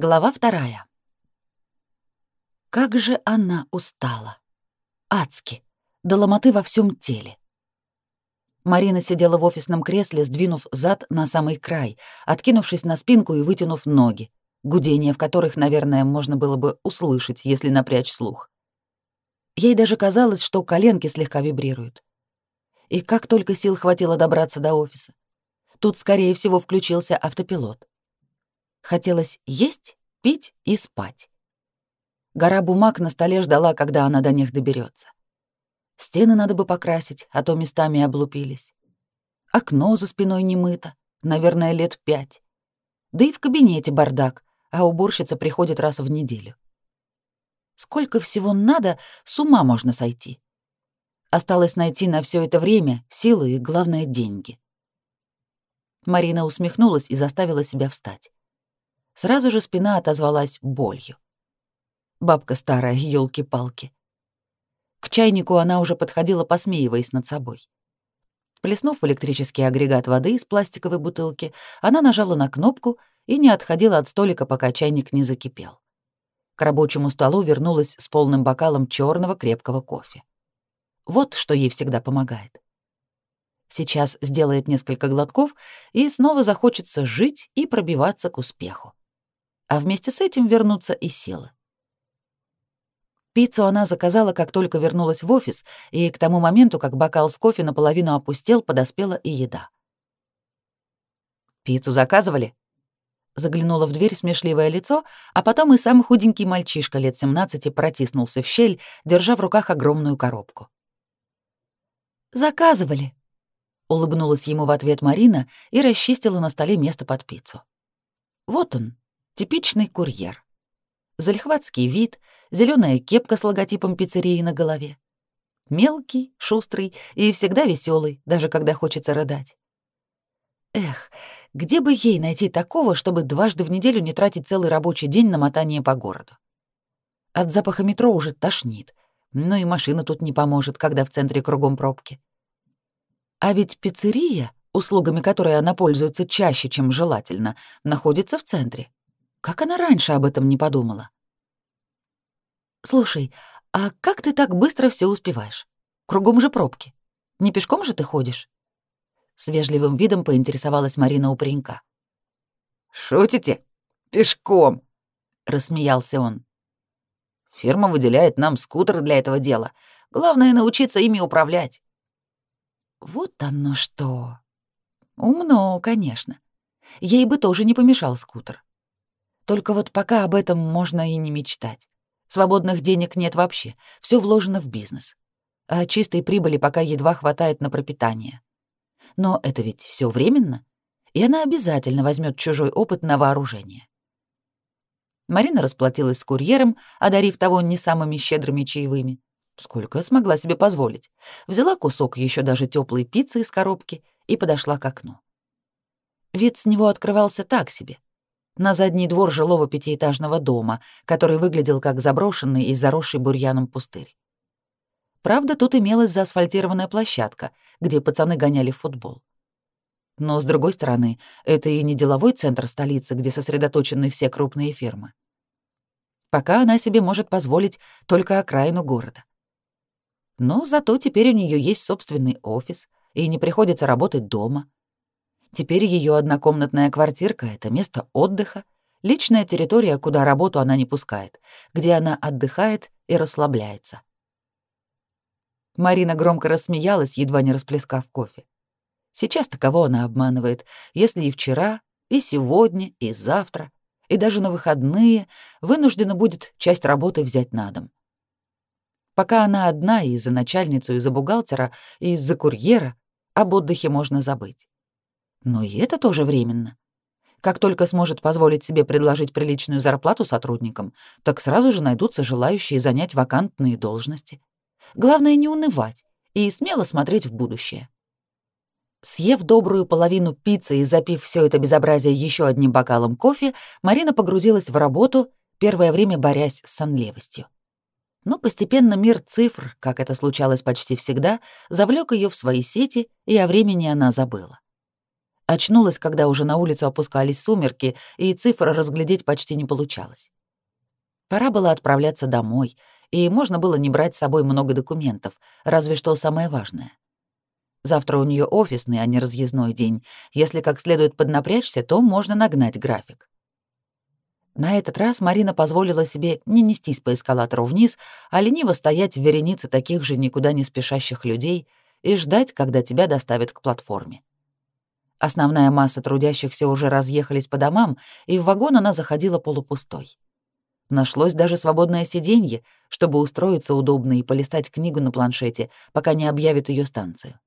Глава вторая. Как же она устала. Адски. До ломоты во всем теле. Марина сидела в офисном кресле, сдвинув зад на самый край, откинувшись на спинку и вытянув ноги, гудение в которых, наверное, можно было бы услышать, если напрячь слух. Ей даже казалось, что коленки слегка вибрируют. И как только сил хватило добраться до офиса, тут, скорее всего, включился автопилот. Хотелось есть, пить и спать. Гора бумаг на столе ждала, когда она до них доберется. Стены надо бы покрасить, а то местами облупились. Окно за спиной не мыто, наверное, лет пять. Да и в кабинете бардак, а уборщица приходит раз в неделю. Сколько всего надо, с ума можно сойти. Осталось найти на все это время силы и, главное, деньги. Марина усмехнулась и заставила себя встать. Сразу же спина отозвалась болью. Бабка старая, елки палки К чайнику она уже подходила, посмеиваясь над собой. Плеснув в электрический агрегат воды из пластиковой бутылки, она нажала на кнопку и не отходила от столика, пока чайник не закипел. К рабочему столу вернулась с полным бокалом черного крепкого кофе. Вот что ей всегда помогает. Сейчас сделает несколько глотков и снова захочется жить и пробиваться к успеху а вместе с этим вернутся и силы. Пиццу она заказала, как только вернулась в офис, и к тому моменту, как бокал с кофе наполовину опустел, подоспела и еда. «Пиццу заказывали?» Заглянула в дверь смешливое лицо, а потом и сам худенький мальчишка лет 17 протиснулся в щель, держа в руках огромную коробку. «Заказывали», — улыбнулась ему в ответ Марина и расчистила на столе место под пиццу. Вот он, Типичный курьер. Залихватский вид, зеленая кепка с логотипом пиццерии на голове. Мелкий, шустрый и всегда веселый, даже когда хочется рыдать. Эх, где бы ей найти такого, чтобы дважды в неделю не тратить целый рабочий день на мотание по городу? От запаха метро уже тошнит, но и машина тут не поможет, когда в центре кругом пробки. А ведь пиццерия, услугами которой она пользуется чаще, чем желательно, находится в центре. Как она раньше об этом не подумала? «Слушай, а как ты так быстро все успеваешь? Кругом же пробки. Не пешком же ты ходишь?» С вежливым видом поинтересовалась Марина у паренька. «Шутите? Пешком!» — рассмеялся он. «Фирма выделяет нам скутер для этого дела. Главное — научиться ими управлять». «Вот оно что!» «Умно, конечно. Ей бы тоже не помешал скутер. Только вот пока об этом можно и не мечтать. Свободных денег нет вообще, все вложено в бизнес. А чистой прибыли пока едва хватает на пропитание. Но это ведь все временно, и она обязательно возьмет чужой опыт на вооружение. Марина расплатилась с курьером, одарив того не самыми щедрыми чаевыми. Сколько смогла себе позволить. Взяла кусок еще даже теплой пиццы из коробки и подошла к окну. Вид с него открывался так себе — на задний двор жилого пятиэтажного дома, который выглядел как заброшенный и заросший бурьяном пустырь. Правда, тут имелась заасфальтированная площадка, где пацаны гоняли в футбол. Но, с другой стороны, это и не деловой центр столицы, где сосредоточены все крупные фирмы. Пока она себе может позволить только окраину города. Но зато теперь у нее есть собственный офис, и не приходится работать дома — Теперь ее однокомнатная квартирка — это место отдыха, личная территория, куда работу она не пускает, где она отдыхает и расслабляется. Марина громко рассмеялась, едва не расплескав кофе. Сейчас-то кого она обманывает, если и вчера, и сегодня, и завтра, и даже на выходные вынуждена будет часть работы взять на дом. Пока она одна и за начальницу, и за бухгалтера, и из-за курьера, об отдыхе можно забыть. Но и это тоже временно. Как только сможет позволить себе предложить приличную зарплату сотрудникам, так сразу же найдутся желающие занять вакантные должности. Главное не унывать и смело смотреть в будущее. Съев добрую половину пиццы и запив все это безобразие еще одним бокалом кофе, Марина погрузилась в работу, первое время борясь с сонливостью. Но постепенно мир цифр, как это случалось почти всегда, завлек ее в свои сети, и о времени она забыла. Очнулась, когда уже на улицу опускались сумерки, и цифры разглядеть почти не получалось. Пора было отправляться домой, и можно было не брать с собой много документов, разве что самое важное. Завтра у нее офисный, а не разъездной день. Если как следует поднапрячься, то можно нагнать график. На этот раз Марина позволила себе не нестись по эскалатору вниз, а лениво стоять в веренице таких же никуда не спешащих людей и ждать, когда тебя доставят к платформе. Основная масса трудящихся уже разъехались по домам, и в вагон она заходила полупустой. Нашлось даже свободное сиденье, чтобы устроиться удобно и полистать книгу на планшете, пока не объявят ее станцию.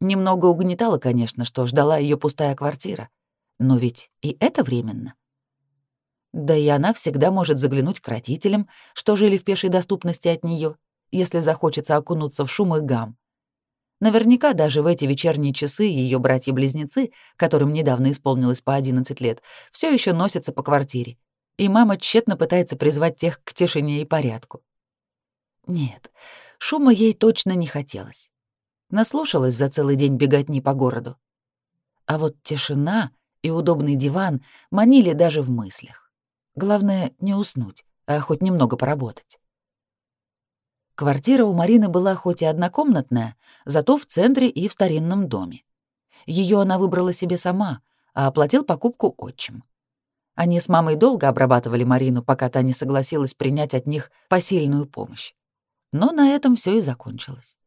Немного угнетало, конечно, что ждала ее пустая квартира, но ведь и это временно. Да и она всегда может заглянуть к родителям, что жили в пешей доступности от нее, если захочется окунуться в шум и гам. Наверняка даже в эти вечерние часы ее братья-близнецы, которым недавно исполнилось по 11 лет, все еще носятся по квартире, и мама тщетно пытается призвать тех к тишине и порядку. Нет, шума ей точно не хотелось. Наслушалась за целый день беготни по городу. А вот тишина и удобный диван манили даже в мыслях. Главное, не уснуть, а хоть немного поработать. Квартира у Марины была хоть и однокомнатная, зато в центре и в старинном доме. Ее она выбрала себе сама, а оплатил покупку отчим. Они с мамой долго обрабатывали Марину, пока та не согласилась принять от них посильную помощь. Но на этом все и закончилось.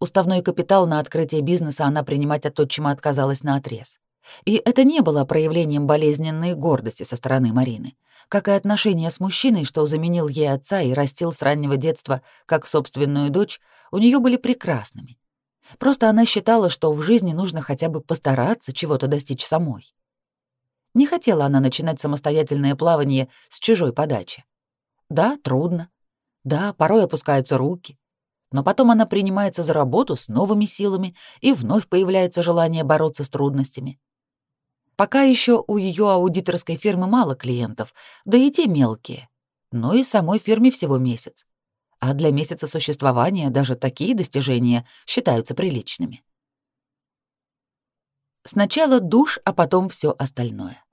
Уставной капитал на открытие бизнеса она принимать от отчима отказалась на отрез. И это не было проявлением болезненной гордости со стороны Марины как и отношения с мужчиной, что заменил ей отца и растил с раннего детства как собственную дочь, у нее были прекрасными. Просто она считала, что в жизни нужно хотя бы постараться чего-то достичь самой. Не хотела она начинать самостоятельное плавание с чужой подачи. Да, трудно. Да, порой опускаются руки. Но потом она принимается за работу с новыми силами, и вновь появляется желание бороться с трудностями. Пока еще у ее аудиторской фирмы мало клиентов, да и те мелкие. Но и самой фирме всего месяц. А для месяца существования даже такие достижения считаются приличными. Сначала душ, а потом все остальное.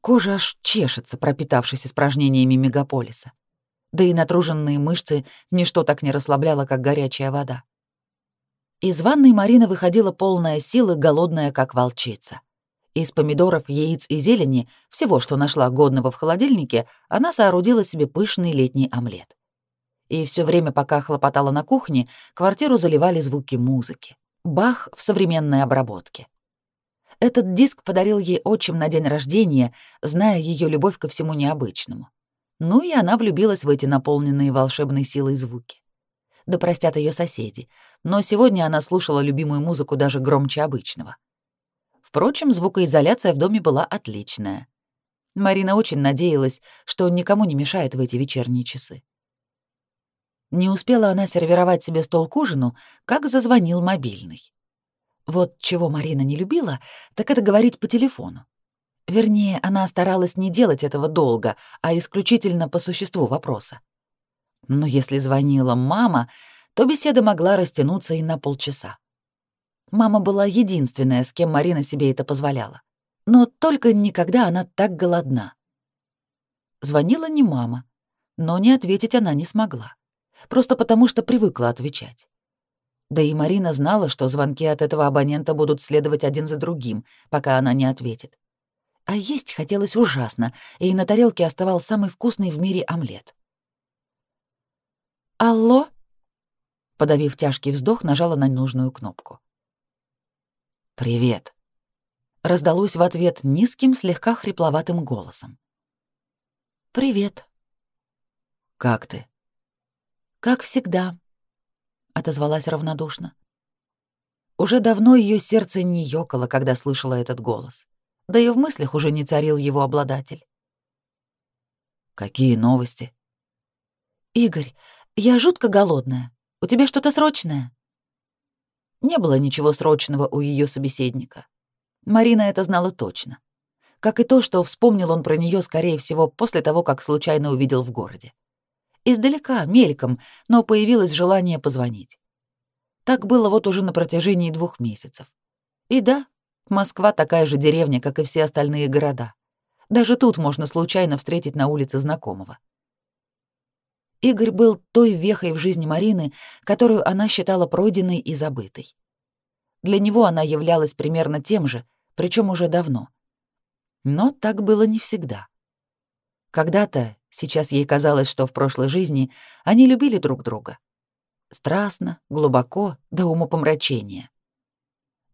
Кожа аж чешется, пропитавшись испражнениями мегаполиса. Да и натруженные мышцы ничто так не расслабляло, как горячая вода. Из ванной Марина выходила полная силы, голодная, как волчица. Из помидоров, яиц и зелени, всего, что нашла годного в холодильнике, она соорудила себе пышный летний омлет. И все время, пока хлопотала на кухне, квартиру заливали звуки музыки. Бах в современной обработке. Этот диск подарил ей отчим на день рождения, зная ее любовь ко всему необычному. Ну и она влюбилась в эти наполненные волшебной силой звуки. Да простят ее соседи, но сегодня она слушала любимую музыку даже громче обычного. Впрочем, звукоизоляция в доме была отличная. Марина очень надеялась, что никому не мешает в эти вечерние часы. Не успела она сервировать себе стол к ужину, как зазвонил мобильный. Вот чего Марина не любила, так это говорить по телефону. Вернее, она старалась не делать этого долго, а исключительно по существу вопроса. Но если звонила мама, то беседа могла растянуться и на полчаса. Мама была единственная, с кем Марина себе это позволяла. Но только никогда она так голодна. Звонила не мама, но не ответить она не смогла. Просто потому, что привыкла отвечать. Да и Марина знала, что звонки от этого абонента будут следовать один за другим, пока она не ответит. А есть хотелось ужасно, и на тарелке оставал самый вкусный в мире омлет. «Алло?» Подавив тяжкий вздох, нажала на нужную кнопку. «Привет», — раздалось в ответ низким, слегка хрипловатым голосом. «Привет». «Как ты?» «Как всегда», — отозвалась равнодушно. Уже давно ее сердце не ёкало, когда слышала этот голос. Да и в мыслях уже не царил его обладатель. «Какие новости?» «Игорь, я жутко голодная. У тебя что-то срочное?» Не было ничего срочного у ее собеседника. Марина это знала точно. Как и то, что вспомнил он про нее, скорее всего, после того, как случайно увидел в городе. Издалека, мельком, но появилось желание позвонить. Так было вот уже на протяжении двух месяцев. И да, Москва такая же деревня, как и все остальные города. Даже тут можно случайно встретить на улице знакомого. Игорь был той вехой в жизни Марины, которую она считала пройденной и забытой. Для него она являлась примерно тем же, причем уже давно. Но так было не всегда. Когда-то, сейчас ей казалось, что в прошлой жизни, они любили друг друга. Страстно, глубоко, до умопомрачения.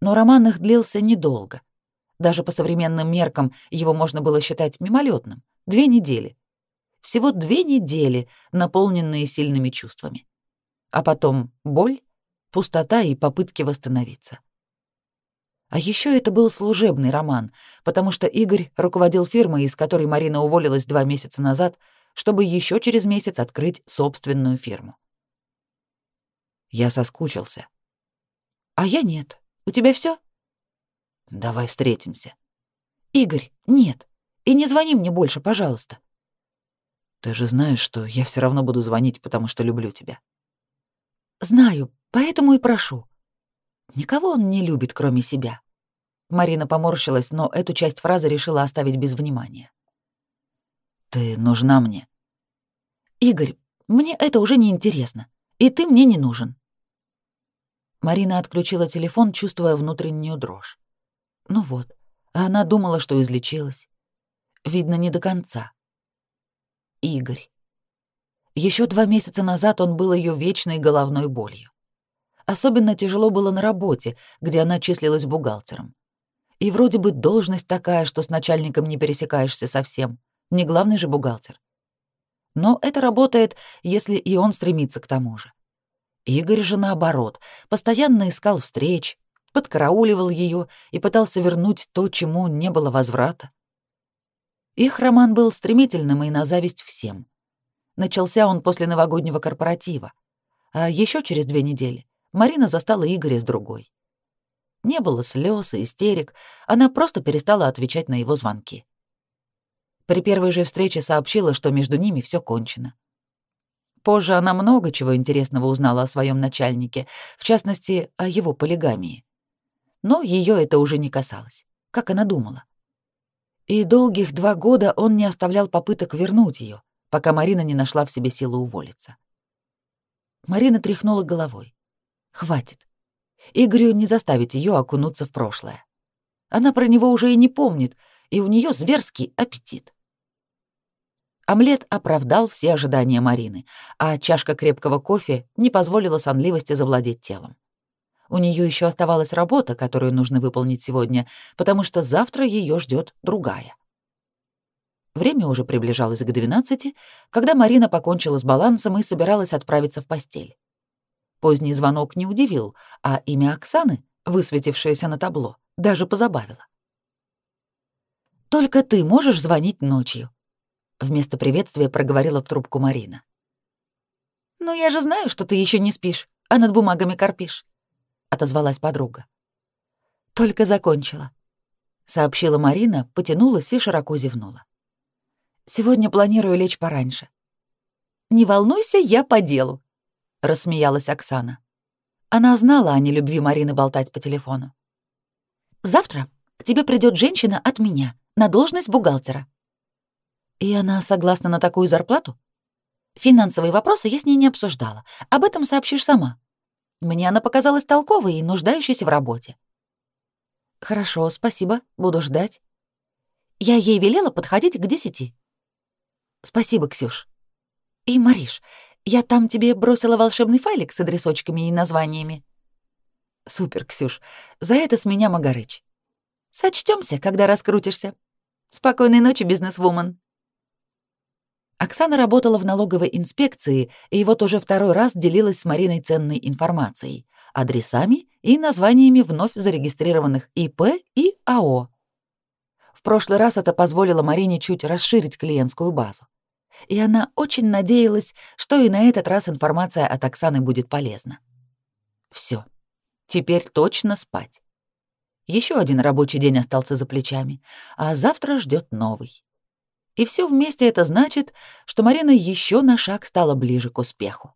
Но роман их длился недолго. Даже по современным меркам его можно было считать мимолетным. Две недели. Всего две недели, наполненные сильными чувствами. А потом боль, пустота и попытки восстановиться. А еще это был служебный роман, потому что Игорь руководил фирмой, из которой Марина уволилась два месяца назад, чтобы еще через месяц открыть собственную фирму. Я соскучился. А я нет. У тебя все? Давай встретимся. Игорь, нет. И не звони мне больше, пожалуйста. Ты же знаешь, что я все равно буду звонить, потому что люблю тебя. Знаю, поэтому и прошу. Никого он не любит, кроме себя. Марина поморщилась, но эту часть фразы решила оставить без внимания. Ты нужна мне. Игорь, мне это уже не интересно, и ты мне не нужен. Марина отключила телефон, чувствуя внутреннюю дрожь. Ну вот, она думала, что излечилась. Видно, не до конца. Игорь. Еще два месяца назад он был ее вечной головной болью. Особенно тяжело было на работе, где она числилась бухгалтером. И вроде бы должность такая, что с начальником не пересекаешься совсем. Не главный же бухгалтер. Но это работает, если и он стремится к тому же. Игорь же наоборот, постоянно искал встреч, подкарауливал ее и пытался вернуть то, чему не было возврата. Их роман был стремительным и на зависть всем. Начался он после новогоднего корпоратива, а еще через две недели Марина застала Игоря с другой. Не было слез и истерик, она просто перестала отвечать на его звонки. При первой же встрече сообщила, что между ними все кончено. Позже она много чего интересного узнала о своем начальнике, в частности, о его полигамии. Но ее это уже не касалось, как она думала. И долгих два года он не оставлял попыток вернуть ее, пока Марина не нашла в себе силы уволиться. Марина тряхнула головой. Хватит. Игорю не заставить ее окунуться в прошлое. Она про него уже и не помнит, и у нее зверский аппетит. Омлет оправдал все ожидания Марины, а чашка крепкого кофе не позволила сонливости завладеть телом. У нее еще оставалась работа, которую нужно выполнить сегодня, потому что завтра ее ждет другая. Время уже приближалось к 12, когда Марина покончила с балансом и собиралась отправиться в постель. Поздний звонок не удивил, а имя Оксаны, высветившееся на табло, даже позабавило. «Только ты можешь звонить ночью», Вместо приветствия проговорила в трубку Марина. «Ну я же знаю, что ты еще не спишь, а над бумагами корпишь», — отозвалась подруга. «Только закончила», — сообщила Марина, потянулась и широко зевнула. «Сегодня планирую лечь пораньше». «Не волнуйся, я по делу», — рассмеялась Оксана. Она знала о нелюбви Марины болтать по телефону. «Завтра к тебе придет женщина от меня на должность бухгалтера. И она согласна на такую зарплату? Финансовые вопросы я с ней не обсуждала. Об этом сообщишь сама. Мне она показалась толковой и нуждающейся в работе. Хорошо, спасибо, буду ждать. Я ей велела подходить к десяти. Спасибо, Ксюш. И, Мариш, я там тебе бросила волшебный файлик с адресочками и названиями. Супер, Ксюш. За это с меня Магарыч. Сочтёмся, когда раскрутишься. Спокойной ночи, бизнесвумен. Оксана работала в налоговой инспекции и вот уже второй раз делилась с Мариной ценной информацией, адресами и названиями вновь зарегистрированных ИП и АО. В прошлый раз это позволило Марине чуть расширить клиентскую базу. И она очень надеялась, что и на этот раз информация от Оксаны будет полезна. Все. Теперь точно спать. Еще один рабочий день остался за плечами, а завтра ждет новый. И все вместе это значит, что Марина еще на шаг стала ближе к успеху.